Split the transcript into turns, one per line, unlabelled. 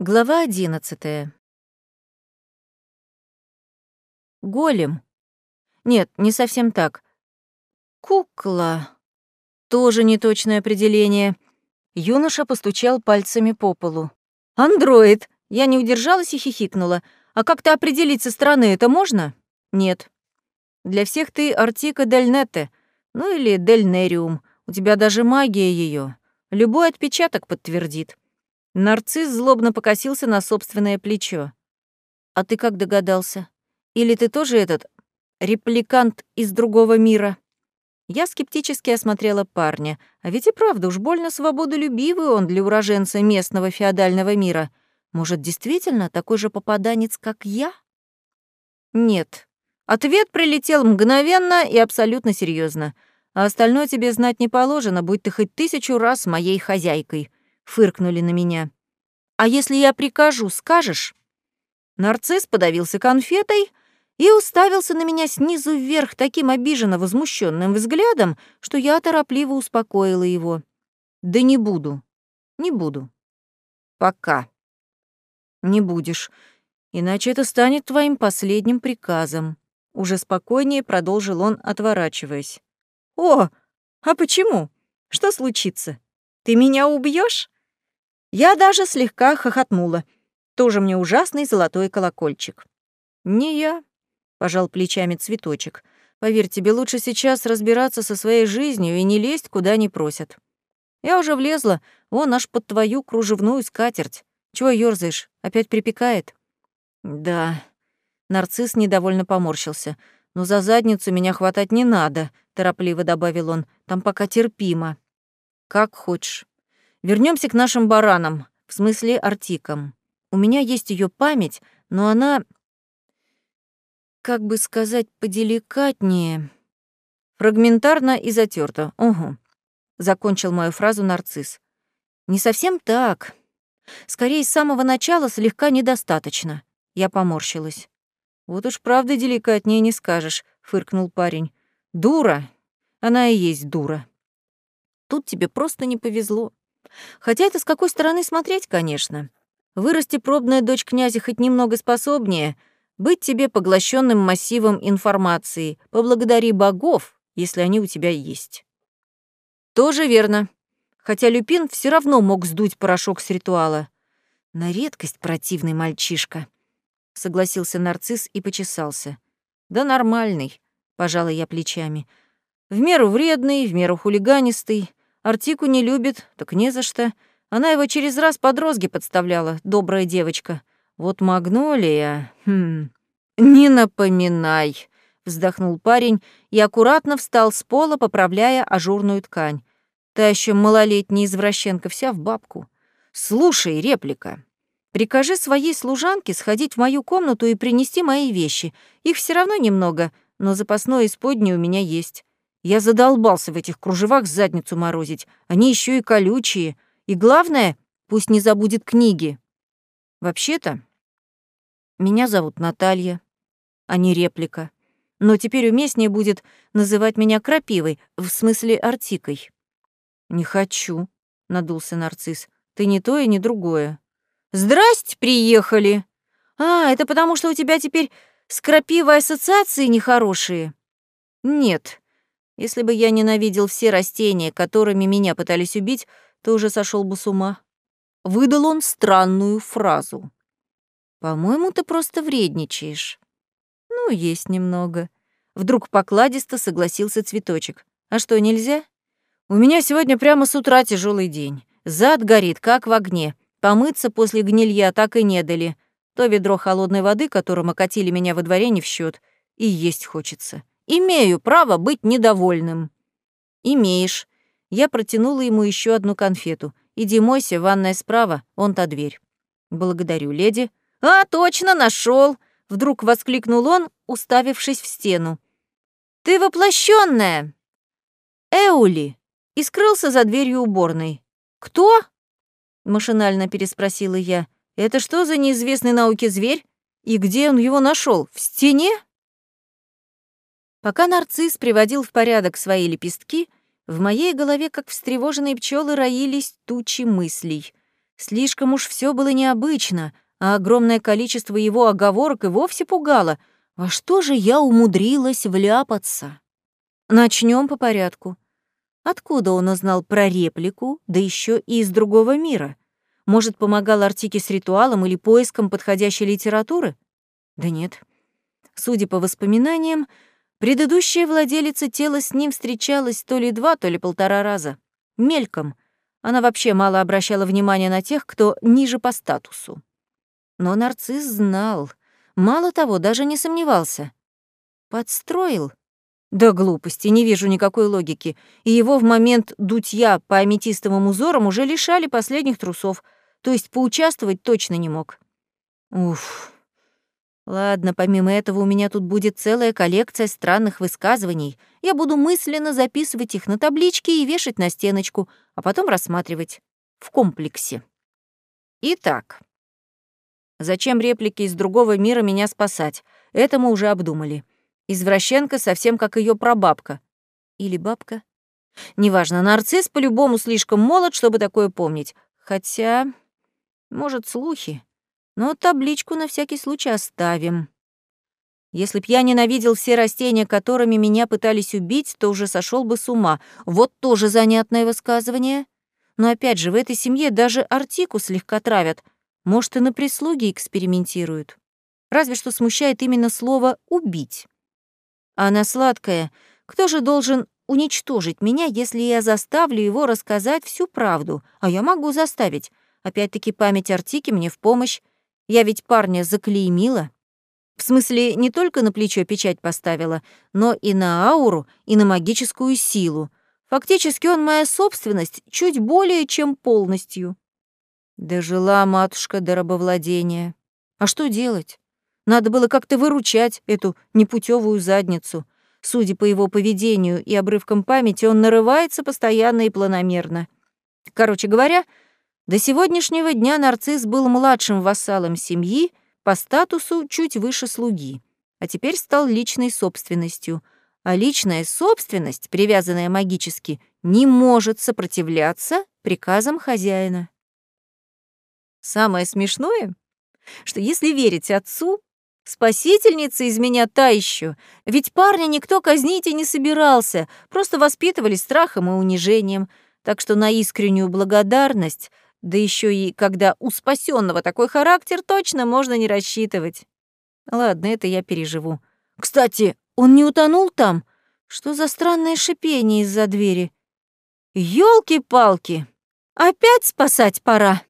Глава одиннадцатая. Голем. Нет, не совсем так. Кукла. Тоже неточное определение. Юноша постучал пальцами по полу. Андроид. Я не удержалась и хихикнула. А как-то определить со стороны это можно? Нет. Для всех ты Артика Дельнете, ну или Дельнериум. У тебя даже магия ее. Любой отпечаток подтвердит. Нарцисс злобно покосился на собственное плечо. «А ты как догадался? Или ты тоже этот репликант из другого мира?» Я скептически осмотрела парня. А ведь и правда уж больно свободолюбивый он для уроженца местного феодального мира. Может, действительно такой же попаданец, как я? Нет. Ответ прилетел мгновенно и абсолютно серьезно. А остальное тебе знать не положено, будь ты хоть тысячу раз моей хозяйкой фыркнули на меня. «А если я прикажу, скажешь?» Нарцисс подавился конфетой и уставился на меня снизу вверх таким обиженно возмущенным взглядом, что я торопливо успокоила его. «Да не буду. Не буду. Пока. Не будешь. Иначе это станет твоим последним приказом». Уже спокойнее продолжил он, отворачиваясь. «О, а почему? Что случится? Ты меня убьешь? Я даже слегка хохотнула. Тоже мне ужасный золотой колокольчик. «Не я», — пожал плечами цветочек. «Поверь, тебе лучше сейчас разбираться со своей жизнью и не лезть, куда не просят. Я уже влезла, вон аж под твою кружевную скатерть. Чего ёрзаешь? Опять припекает?» «Да». Нарцисс недовольно поморщился. «Но за задницу меня хватать не надо», — торопливо добавил он. «Там пока терпимо». «Как хочешь». Вернемся к нашим баранам, в смысле артикам. У меня есть ее память, но она, как бы сказать, поделикатнее, фрагментарно и затерта. Угу. Закончил мою фразу нарцисс. Не совсем так. Скорее, с самого начала слегка недостаточно. Я поморщилась. Вот уж правда деликатнее не скажешь, фыркнул парень. Дура. Она и есть дура. Тут тебе просто не повезло. Хотя это с какой стороны смотреть, конечно. Вырасти пробная дочь князя хоть немного способнее, быть тебе поглощенным массивом информации, поблагодари богов, если они у тебя есть. Тоже верно. Хотя Люпин все равно мог сдуть порошок с ритуала. На редкость противный мальчишка. Согласился нарцисс и почесался. Да нормальный, пожала я плечами. В меру вредный, в меру хулиганистый. Артику не любит, так не за что. Она его через раз под розги подставляла, добрая девочка. Вот Магнолия... Хм... «Не напоминай», — вздохнул парень и аккуратно встал с пола, поправляя ажурную ткань. Та еще малолетняя извращенка вся в бабку. «Слушай, реплика. Прикажи своей служанке сходить в мою комнату и принести мои вещи. Их все равно немного, но запасное исподнее у меня есть. Я задолбался в этих кружевах задницу морозить. Они еще и колючие. И главное, пусть не забудет книги. Вообще-то, меня зовут Наталья, а не реплика. Но теперь уместнее будет называть меня крапивой, в смысле артикой. «Не хочу», — надулся нарцисс. «Ты не то и не другое». «Здрасте, приехали!» «А, это потому, что у тебя теперь с крапивой ассоциации нехорошие?» «Нет, если бы я ненавидел все растения, которыми меня пытались убить, то уже сошел бы с ума. Выдал он странную фразу. «По-моему, ты просто вредничаешь». «Ну, есть немного». Вдруг покладисто согласился цветочек. «А что, нельзя?» «У меня сегодня прямо с утра тяжелый день. Зад горит, как в огне. Помыться после гнилья так и не дали. То ведро холодной воды, которым окатили меня во дворе, не в счет, и есть хочется. Имею право быть недовольным». «Имеешь». Я протянула ему еще одну конфету. «Иди мойся, ванная справа, он та дверь». «Благодарю, леди». «А, точно, нашел! вдруг воскликнул он, уставившись в стену. «Ты воплощенная. «Эули!» и скрылся за дверью уборной. «Кто?» — машинально переспросила я. «Это что за неизвестный науке зверь? И где он его нашел? В стене?» Пока нарцисс приводил в порядок свои лепестки, в моей голове, как встревоженные пчелы, роились тучи мыслей. Слишком уж все было необычно, а огромное количество его оговорок и вовсе пугало. Во что же я умудрилась вляпаться? Начнем по порядку. Откуда он узнал про реплику, да еще и из другого мира? Может, помогал Артике с ритуалом или поиском подходящей литературы? Да нет. Судя по воспоминаниям, предыдущая владелица тела с ним встречалась то ли два, то ли полтора раза. Мельком — она вообще мало обращала внимания на тех, кто ниже по статусу. Но нарцисс знал. Мало того, даже не сомневался. Подстроил? Да глупости, не вижу никакой логики. И его в момент дутья по аметистовым узорам уже лишали последних трусов, то есть поучаствовать точно не мог. Уф. Ладно, помимо этого у меня тут будет целая коллекция странных высказываний. Я буду мысленно записывать их на табличке и вешать на стеночку, а потом рассматривать. В комплексе. Итак. Зачем реплики из другого мира меня спасать? Это мы уже обдумали. Извращенка совсем как ее прабабка. Или бабка? Неважно, нарцисс по-любому слишком молод, чтобы такое помнить. Хотя, может, слухи но табличку на всякий случай оставим. Если б я ненавидел все растения, которыми меня пытались убить, то уже сошел бы с ума. Вот тоже занятное высказывание. Но опять же, в этой семье даже артику слегка травят. Может, и на прислуге экспериментируют. Разве что смущает именно слово «убить». Она сладкая. Кто же должен уничтожить меня, если я заставлю его рассказать всю правду? А я могу заставить. Опять-таки память Артики мне в помощь. Я ведь парня заклеймила. В смысле, не только на плечо печать поставила, но и на ауру, и на магическую силу. Фактически он моя собственность чуть более чем полностью. Дожила матушка до рабовладения. А что делать? Надо было как-то выручать эту непутевую задницу. Судя по его поведению и обрывкам памяти, он нарывается постоянно и планомерно. Короче говоря, до сегодняшнего дня нарцисс был младшим вассалом семьи, по статусу чуть выше слуги, а теперь стал личной собственностью. А личная собственность, привязанная магически, не может сопротивляться приказам хозяина. Самое смешное, что если верить отцу, спасительница из меня та еще, ведь парня никто казнить и не собирался, просто воспитывали страхом и унижением, так что на искреннюю благодарность — да еще и когда у спасенного такой характер, точно можно не рассчитывать. Ладно, это я переживу. Кстати, он не утонул там? Что за странное шипение из-за двери? Ёлки-палки! Опять спасать пора!